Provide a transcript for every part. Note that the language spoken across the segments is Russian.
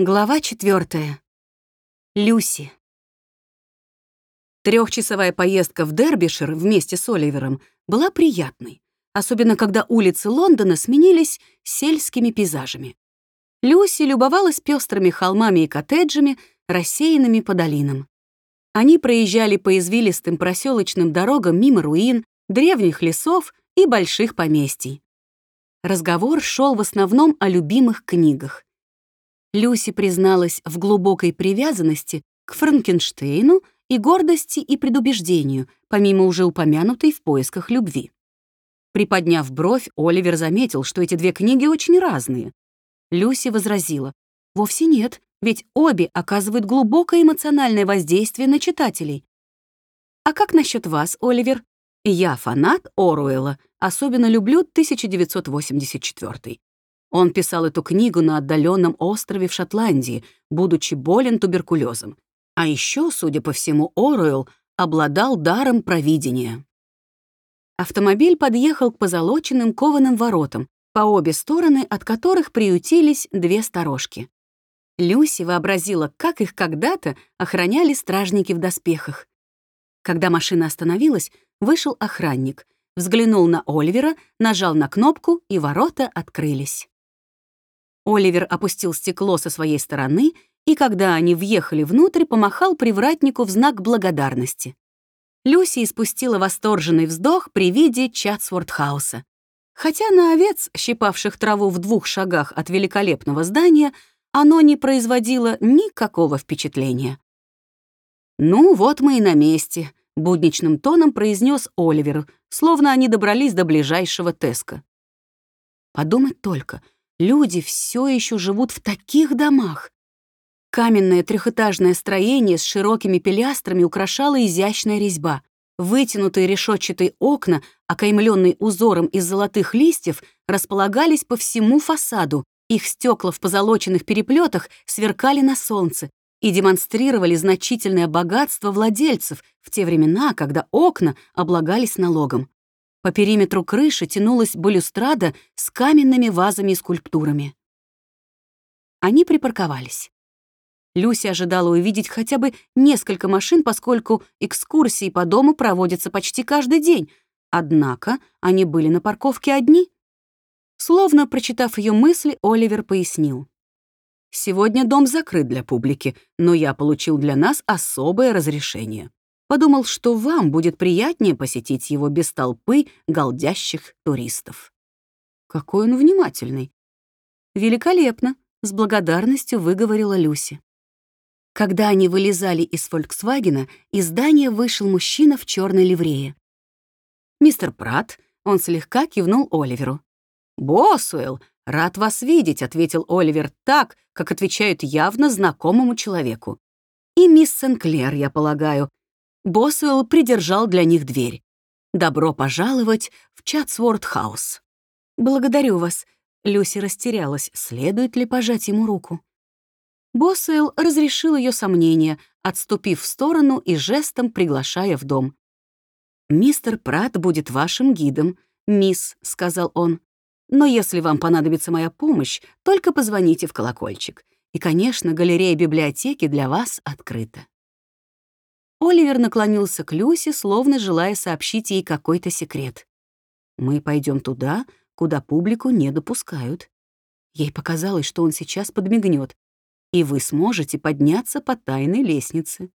Глава четвертая. Люси. Трехчасовая поездка в Дербишир вместе с Оливером была приятной, особенно когда улицы Лондона сменились сельскими пейзажами. Люси любовалась пестрыми холмами и коттеджами, рассеянными по долинам. Они проезжали по извилистым проселочным дорогам мимо руин, древних лесов и больших поместий. Разговор шел в основном о любимых книгах. Люси призналась в глубокой привязанности к Франкенштейну и гордости и предубеждению, помимо уже упомянутой в поисках любви. Приподняв бровь, Оливер заметил, что эти две книги очень разные. Люси возразила, «Вовсе нет, ведь обе оказывают глубокое эмоциональное воздействие на читателей. А как насчет вас, Оливер? Я фанат Оруэлла, особенно люблю 1984. Он писал эту книгу на отдаленном острове в Шотландии, будучи болен туберкулезом. А еще, судя по всему, Оруэлл обладал даром провидения. Автомобиль подъехал к позолоченным кованым воротам, по обе стороны от которых приютились две сторожки. Люси вообразила, как их когда-то охраняли стражники в доспехах. Когда машина остановилась, вышел охранник, взглянул на Оливера, нажал на кнопку, и ворота открылись. Оливер опустил стекло со своей стороны и, когда они въехали внутрь, помахал привратнику в знак благодарности. Люси испустила восторженный вздох при виде Чатсвордхауса. Хотя на овец, щипавших траву в двух шагах от великолепного здания, оно не производило никакого впечатления. «Ну, вот мы и на месте», — будничным тоном произнес Оливер, словно они добрались до ближайшего Теска. Подумать только — Люди все еще живут в таких домах. Каменное трехэтажное строение с широкими пилястрами украшала изящная резьба. Вытянутые решетчатые окна, окаймленные узором из золотых листьев, располагались по всему фасаду. Их стекла в позолоченных переплетах сверкали на солнце и демонстрировали значительное богатство владельцев в те времена, когда окна облагались налогом. По периметру крыши тянулась балюстрада с каменными вазами и скульптурами. Они припарковались. Люся ожидала увидеть хотя бы несколько машин, поскольку экскурсии по дому проводятся почти каждый день, однако они были на парковке одни. Словно прочитав ее мысли, Оливер пояснил. «Сегодня дом закрыт для публики, но я получил для нас особое разрешение. Подумал, что вам будет приятнее посетить его без толпы голдящих туристов. Какой он внимательный. Великолепно, с благодарностью выговорила Люси. Когда они вылезали из «Фольксвагена», из здания вышел мужчина в черной ливрее. «Мистер Пратт», — он слегка кивнул Оливеру. «Босуэлл, рад вас видеть», — ответил Оливер так, как отвечают явно знакомому человеку. «И мисс Сенклер, я полагаю, Босуэлл придержал для них дверь. «Добро пожаловать в Чатсворд-хаус». «Благодарю вас». Люси растерялась, следует ли пожать ему руку. Босуэлл разрешил ее сомнения, отступив в сторону и жестом приглашая в дом. «Мистер Пратт будет вашим гидом, мисс», — сказал он. «Но если вам понадобится моя помощь, только позвоните в колокольчик. И, конечно, галерея библиотеки для вас открыта». Оливер наклонился к Люсе, словно желая сообщить ей какой-то секрет. «Мы пойдем туда, куда публику не допускают». Ей показалось, что он сейчас подмигнет, и вы сможете подняться по тайной лестнице.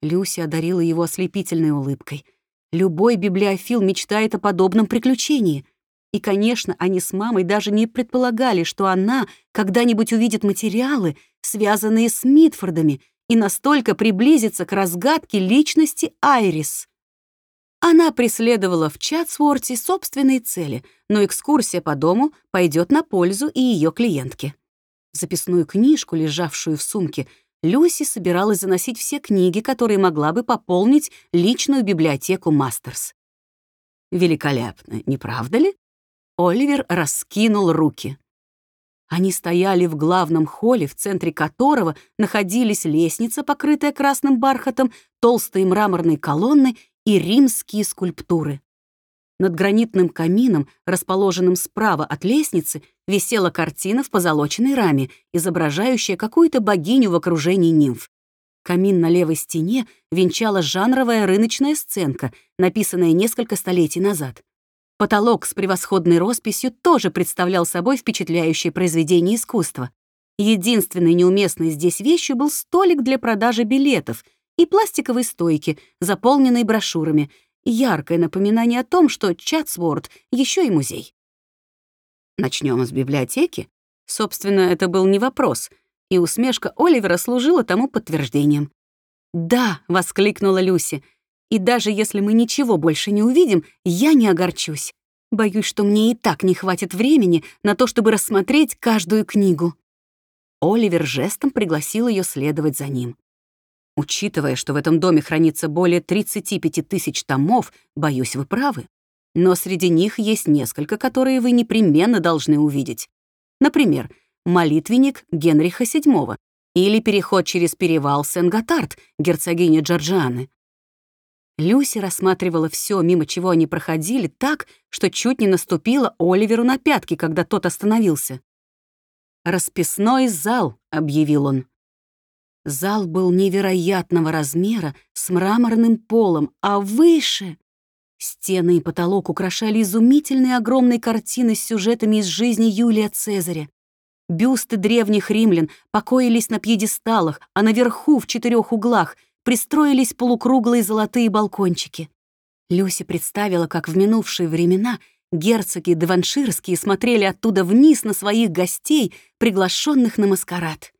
Люси одарила его ослепительной улыбкой. Любой библиофил мечтает о подобном приключении. И, конечно, они с мамой даже не предполагали, что она когда-нибудь увидит материалы, связанные с Митфордами — и настолько приблизиться к разгадке личности Айрис. Она преследовала в Чатсворте собственные цели, но экскурсия по дому пойдет на пользу и ее клиентке. Записную книжку, лежавшую в сумке, Люси собиралась заносить все книги, которые могла бы пополнить личную библиотеку Мастерс. Великолепно, не правда ли? Оливер раскинул руки. Они стояли в главном холле, в центре которого находились лестница, покрытая красным бархатом, толстые мраморные колонны и римские скульптуры. Над гранитным камином, расположенным справа от лестницы, висела картина в позолоченной раме, изображающая какую-то богиню в окружении нимф. Камин на левой стене венчала жанровая рыночная сценка, написанная несколько столетий назад. Потолок с превосходной росписью тоже представлял собой впечатляющее произведение искусства. Единственной неуместной здесь вещью был столик для продажи билетов и пластиковые стойки, заполненные брошюрами, яркое напоминание о том, что Чатсворд еще и музей. Начнем с библиотеки. Собственно, это был не вопрос — и усмешка Оливера служила тому подтверждением. «Да!» — воскликнула Люси. «И даже если мы ничего больше не увидим, я не огорчусь. Боюсь, что мне и так не хватит времени на то, чтобы рассмотреть каждую книгу». Оливер жестом пригласил ее следовать за ним. «Учитывая, что в этом доме хранится более 35 тысяч томов, боюсь, вы правы. Но среди них есть несколько, которые вы непременно должны увидеть. Например, молитвенник Генриха VII или переход через перевал Сен-Готард, герцогини Джорджианы. Люси рассматривала все, мимо чего они проходили, так, что чуть не наступила Оливеру на пятки, когда тот остановился. «Расписной зал», — объявил он. Зал был невероятного размера, с мраморным полом, а выше... Стены и потолок украшали изумительные огромные картины с сюжетами из жизни Юлия Цезаря. Бюсты древних римлян покоились на пьедесталах, а наверху, в четырех углах, пристроились полукруглые золотые балкончики. Люси представила, как в минувшие времена герцоги деванширские смотрели оттуда вниз на своих гостей, приглашенных на маскарад.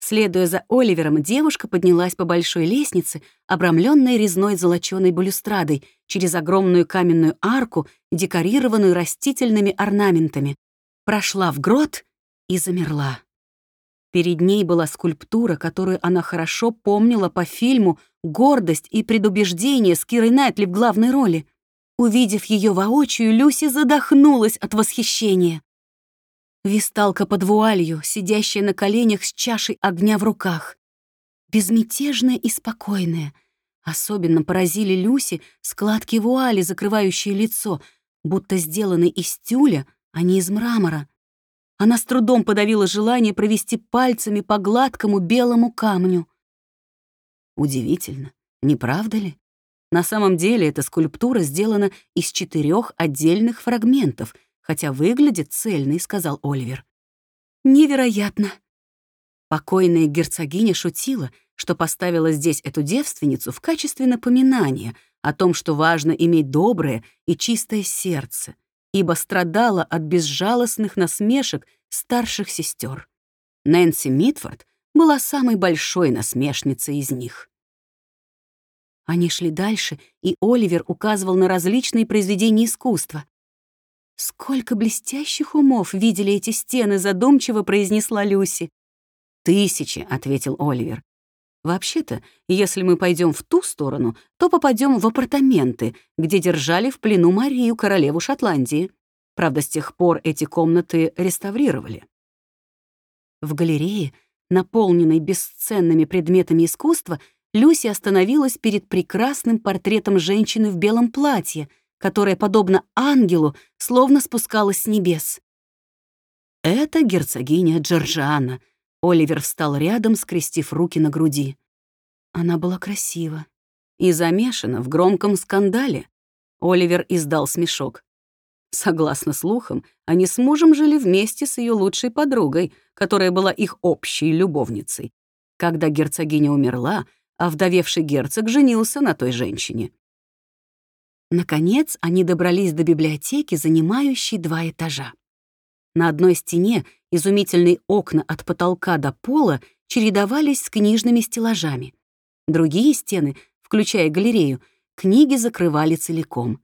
Следуя за Оливером, девушка поднялась по большой лестнице, обрамленной резной золоченой балюстрадой, через огромную каменную арку, декорированную растительными орнаментами, прошла в грот и замерла. Перед ней была скульптура, которую она хорошо помнила по фильму «Гордость и предубеждение» с Кирой Найтли в главной роли. Увидев ее воочию, Люси задохнулась от восхищения. Висталка под вуалью, сидящая на коленях с чашей огня в руках. Безмятежная и спокойная. Особенно поразили Люси складки вуали, закрывающие лицо, будто сделаны из тюля, а не из мрамора. Она с трудом подавила желание провести пальцами по гладкому белому камню. Удивительно, не правда ли? На самом деле эта скульптура сделана из четырех отдельных фрагментов, хотя выглядит цельной, сказал Оливер. Невероятно. Покойная герцогиня шутила, что поставила здесь эту девственницу в качестве напоминания о том, что важно иметь доброе и чистое сердце — ибо страдала от безжалостных насмешек старших сестер. Нэнси Митфорд была самой большой насмешницей из них. Они шли дальше, и Оливер указывал на различные произведения искусства. «Сколько блестящих умов видели эти стены», — задумчиво произнесла Люси. «Тысячи», — ответил Оливер. Вообще-то, если мы пойдем в ту сторону, то попадем в апартаменты, где держали в плену Марию, королеву Шотландии. Правда, с тех пор эти комнаты реставрировали. В галерее, наполненной бесценными предметами искусства, Люси остановилась перед прекрасным портретом женщины в белом платье, которая, подобно ангелу, словно спускалась с небес. Это герцогиня Джорджиана — Оливер встал рядом, скрестив руки на груди. Она была красива и замешана в громком скандале. Оливер издал смешок. Согласно слухам, они с мужем жили вместе с ее лучшей подругой, которая была их общей любовницей. Когда герцогиня умерла, а вдовевший герцог женился на той женщине. Наконец, они добрались до библиотеки, занимающей два этажа. На одной стене изумительные окна от потолка до пола чередовались с книжными стеллажами. Другие стены, включая галерею, книги закрывали целиком.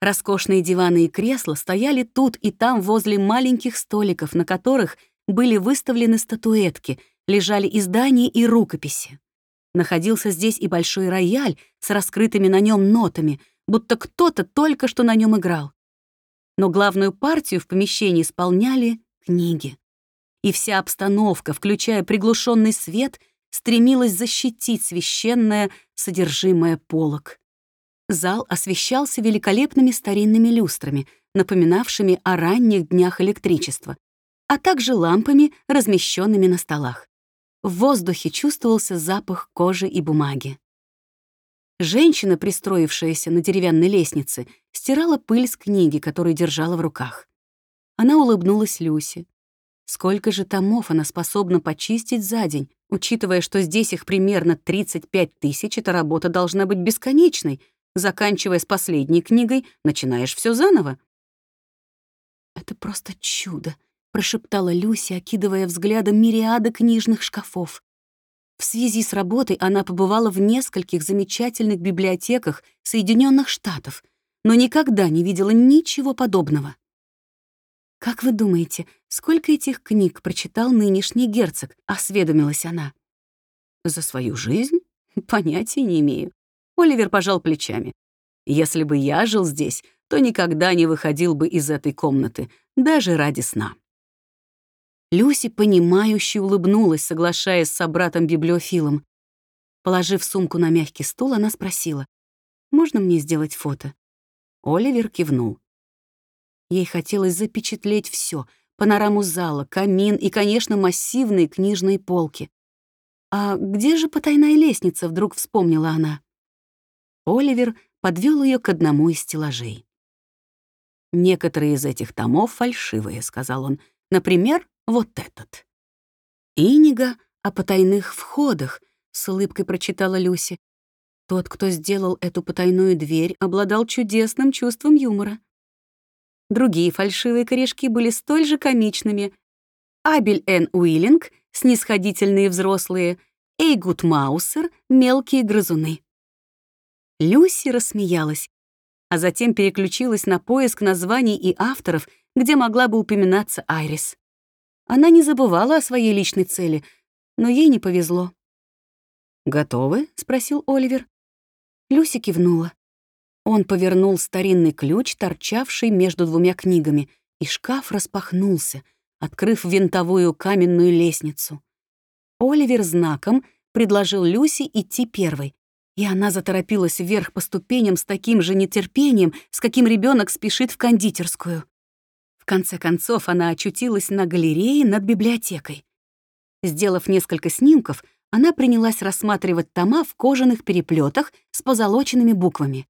Роскошные диваны и кресла стояли тут и там возле маленьких столиков, на которых были выставлены статуэтки, лежали издания и рукописи. Находился здесь и большой рояль с раскрытыми на нем нотами, будто кто-то только что на нем играл но главную партию в помещении исполняли книги. И вся обстановка, включая приглушенный свет, стремилась защитить священное содержимое полок. Зал освещался великолепными старинными люстрами, напоминавшими о ранних днях электричества, а также лампами, размещенными на столах. В воздухе чувствовался запах кожи и бумаги. Женщина, пристроившаяся на деревянной лестнице, стирала пыль с книги, которую держала в руках. Она улыбнулась Люсе. Сколько же томов она способна почистить за день? Учитывая, что здесь их примерно 35 тысяч, эта работа должна быть бесконечной. Заканчивая с последней книгой, начинаешь все заново. «Это просто чудо», — прошептала Люся, окидывая взглядом мириады книжных шкафов. В связи с работой она побывала в нескольких замечательных библиотеках Соединенных Штатов, но никогда не видела ничего подобного. «Как вы думаете, сколько этих книг прочитал нынешний герцог?» — осведомилась она. «За свою жизнь? Понятия не имею». Оливер пожал плечами. «Если бы я жил здесь, то никогда не выходил бы из этой комнаты, даже ради сна». Люси, понимающе улыбнулась, соглашаясь с собратом-библиофилом. Положив сумку на мягкий стул, она спросила, «Можно мне сделать фото?» Оливер кивнул. Ей хотелось запечатлеть все: панораму зала, камин и, конечно, массивные книжные полки. «А где же потайная лестница?» — вдруг вспомнила она. Оливер подвел ее к одному из стеллажей. «Некоторые из этих томов фальшивые», — сказал он. «Например, вот этот». «Инига о потайных входах», — с улыбкой прочитала Люси. Тот, кто сделал эту потайную дверь, обладал чудесным чувством юмора. Другие фальшивые корешки были столь же комичными. Абель Н. Уиллинг, снисходительные взрослые, Эйгут Маусер, мелкие грызуны. Люси рассмеялась, а затем переключилась на поиск названий и авторов, где могла бы упоминаться Айрис. Она не забывала о своей личной цели, но ей не повезло. «Готовы?» — спросил Оливер. Люси кивнула. Он повернул старинный ключ, торчавший между двумя книгами, и шкаф распахнулся, открыв винтовую каменную лестницу. Оливер знаком предложил Люси идти первой, и она заторопилась вверх по ступеням с таким же нетерпением, с каким ребенок спешит в кондитерскую. В конце концов, она очутилась на галерее над библиотекой. Сделав несколько снимков, она принялась рассматривать тома в кожаных переплетах с позолоченными буквами.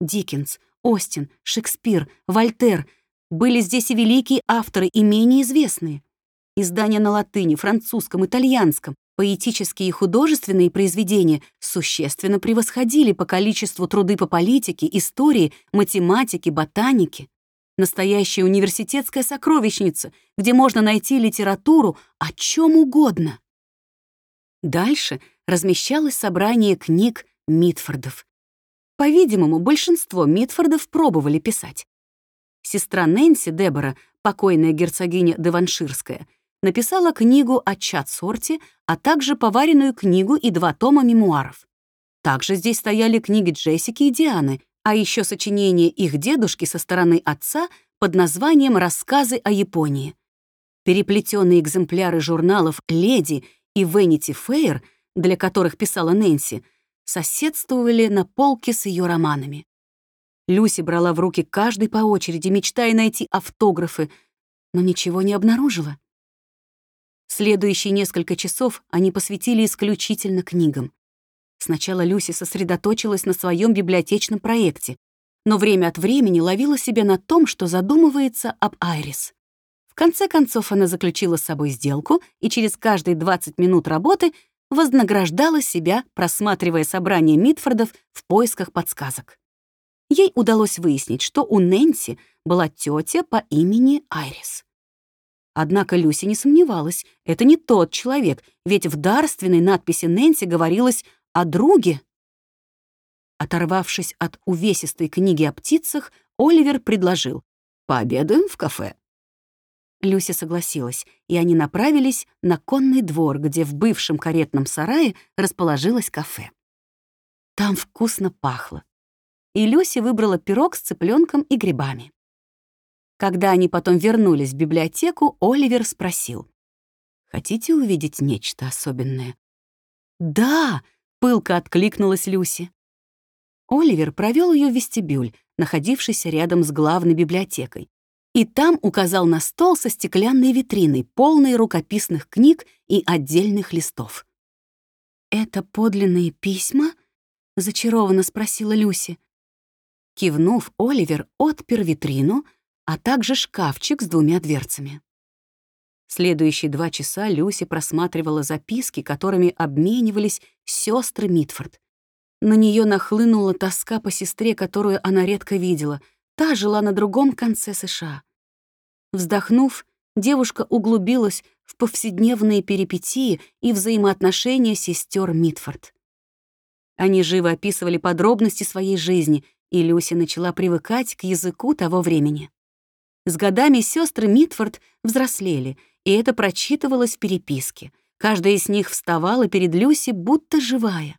Диккенс, Остин, Шекспир, Вольтер. Были здесь и великие авторы, и менее известные. Издания на латыни, французском, итальянском, поэтические и художественные произведения существенно превосходили по количеству труды по политике, истории, математике, ботанике. Настоящая университетская сокровищница, где можно найти литературу о чем угодно. Дальше размещалось собрание книг Митфордов, по-видимому, большинство Митфордов пробовали писать. Сестра Нэнси, Дебора, покойная герцогиня Деванширская, написала книгу о Чат-сорте, а также поваренную книгу и два тома мемуаров. Также здесь стояли книги Джессики и Дианы, а еще сочинение их дедушки со стороны отца под названием «Рассказы о Японии». Переплетенные экземпляры журналов «Леди» и «Венити Фэйр», для которых писала Нэнси — соседствовали на полке с ее романами. Люси брала в руки каждый по очереди, мечтая найти автографы, но ничего не обнаружила. Следующие несколько часов они посвятили исключительно книгам. Сначала Люси сосредоточилась на своем библиотечном проекте, но время от времени ловила себя на том, что задумывается об Айрис. В конце концов она заключила с собой сделку и через каждые 20 минут работы вознаграждала себя, просматривая собрание Митфордов в поисках подсказок. Ей удалось выяснить, что у Нэнси была тетя по имени Айрис. Однако Люси не сомневалась, это не тот человек, ведь в дарственной надписи Нэнси говорилось о друге. Оторвавшись от увесистой книги о птицах, Оливер предложил «Пообедаем в кафе». Люся согласилась, и они направились на конный двор, где в бывшем каретном сарае расположилось кафе. Там вкусно пахло. И Люся выбрала пирог с цыпленком и грибами. Когда они потом вернулись в библиотеку, Оливер спросил. «Хотите увидеть нечто особенное?» «Да!» — пылко откликнулась Люси. Оливер провел ее в вестибюль, находившийся рядом с главной библиотекой, и там указал на стол со стеклянной витриной, полной рукописных книг и отдельных листов. «Это подлинные письма?» — зачарованно спросила Люси. Кивнув, Оливер отпер витрину, а также шкафчик с двумя дверцами. Следующие два часа Люси просматривала записки, которыми обменивались сестры Митфорд. На нее нахлынула тоска по сестре, которую она редко видела. Та жила на другом конце США. Вздохнув, девушка углубилась в повседневные перипетии и взаимоотношения сестер Митфорд. Они живо описывали подробности своей жизни, и Люси начала привыкать к языку того времени. С годами сестры Митфорд взрослели, и это прочитывалось в переписке. Каждая из них вставала перед Люси, будто живая.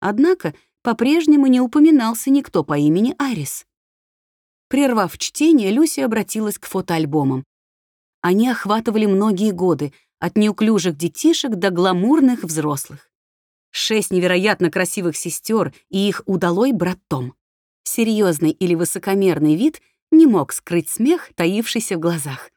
Однако по-прежнему не упоминался никто по имени Арис. Прервав чтение, Люси обратилась к фотоальбомам. Они охватывали многие годы, от неуклюжих детишек до гламурных взрослых. Шесть невероятно красивых сестер и их удалой брат Том. Серьезный или высокомерный вид не мог скрыть смех, таившийся в глазах.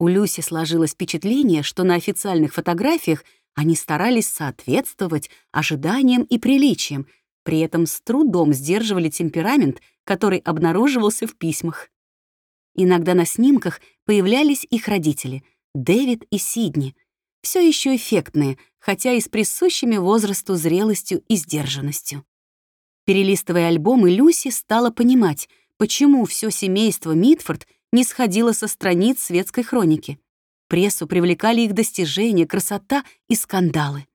У Люси сложилось впечатление, что на официальных фотографиях они старались соответствовать ожиданиям и приличиям, при этом с трудом сдерживали темперамент, который обнаруживался в письмах. Иногда на снимках появлялись их родители — Дэвид и Сидни, все еще эффектные, хотя и с присущими возрасту зрелостью и сдержанностью. Перелистывая альбомы, Люси стала понимать, почему все семейство Митфорд не сходило со страниц светской хроники. Прессу привлекали их достижения, красота и скандалы.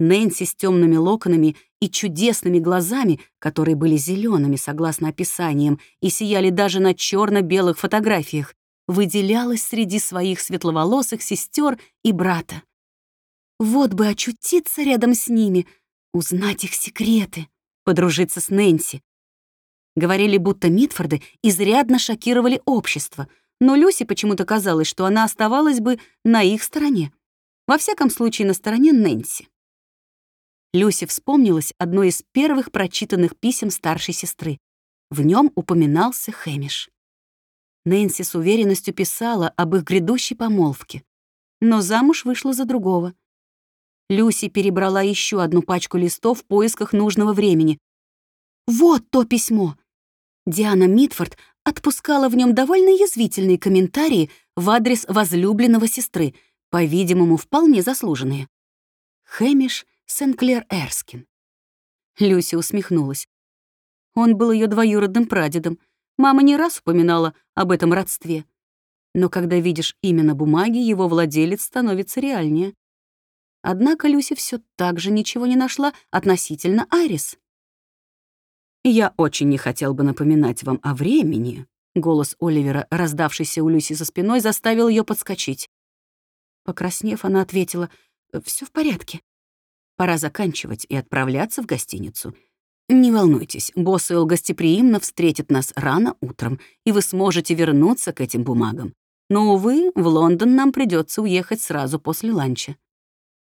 Нэнси с темными локонами и чудесными глазами, которые были зелеными согласно описаниям и сияли даже на черно-белых фотографиях, выделялась среди своих светловолосых сестер и брата. Вот бы очутиться рядом с ними, узнать их секреты, подружиться с Нэнси. Говорили, будто Митфорды изрядно шокировали общество, но Люси почему-то казалось, что она оставалась бы на их стороне. Во всяком случае, на стороне Нэнси. Люси вспомнилось одно из первых прочитанных писем старшей сестры. В нем упоминался Хэмиш. Нэнси с уверенностью писала об их грядущей помолвке. Но замуж вышла за другого. Люси перебрала еще одну пачку листов в поисках нужного времени. Вот то письмо. Диана Митфорд отпускала в нем довольно язвительные комментарии в адрес возлюбленного сестры, по-видимому, вполне заслуженные. Хэмиш Сенклер Эрскин. Люси усмехнулась. Он был ее двоюродным прадедом. Мама не раз упоминала об этом родстве. Но когда видишь именно бумаги, его владелец становится реальнее. Однако Люси все так же ничего не нашла относительно Айрис. «Я очень не хотел бы напоминать вам о времени», Голос Оливера, раздавшийся у Люси за спиной, заставил ее подскочить. Покраснев, она ответила, все в порядке. Пора заканчивать и отправляться в гостиницу. Не волнуйтесь, босс Эл гостеприимно встретит нас рано утром, и вы сможете вернуться к этим бумагам. Но, увы, в Лондон нам придется уехать сразу после ланча.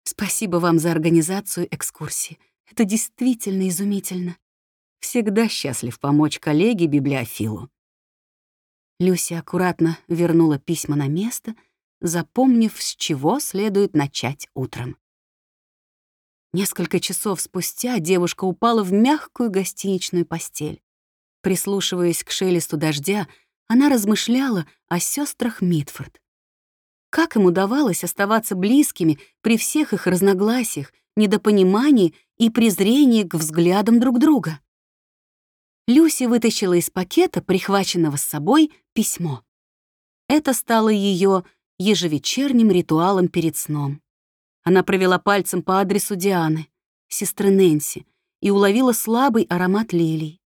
Спасибо вам за организацию экскурсии. Это действительно изумительно. Всегда счастлив помочь коллеге-библиофилу. Люси аккуратно вернула письма на место, запомнив, с чего следует начать утром. Несколько часов спустя девушка упала в мягкую гостиничную постель. Прислушиваясь к шелесту дождя, она размышляла о сестрах Митфорд. Как им удавалось оставаться близкими при всех их разногласиях, недопонимании и презрении к взглядам друг друга? Люси вытащила из пакета, прихваченного с собой, письмо. Это стало ее ежевечерним ритуалом перед сном. Она провела пальцем по адресу Дианы, сестры Нэнси, и уловила слабый аромат лилий.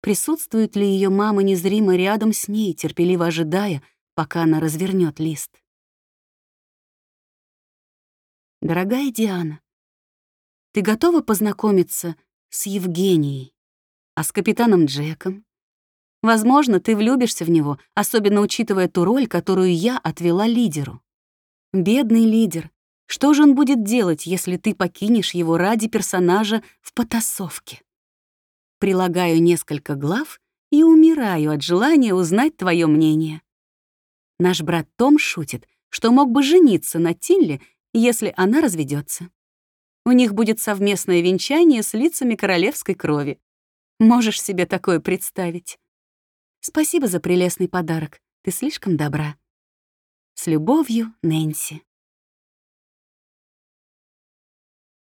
Присутствует ли ее мама незримо рядом с ней, терпеливо ожидая, пока она развернет лист? Дорогая Диана, ты готова познакомиться с Евгенией, а с капитаном Джеком? Возможно, ты влюбишься в него, особенно учитывая ту роль, которую я отвела лидеру. Бедный лидер, что же он будет делать, если ты покинешь его ради персонажа в потасовке? Прилагаю несколько глав и умираю от желания узнать твое мнение. Наш брат Том шутит, что мог бы жениться на Тилле, если она разведется. У них будет совместное венчание с лицами королевской крови. Можешь себе такое представить? Спасибо за прелестный подарок. Ты слишком добра. С любовью, Нэнси.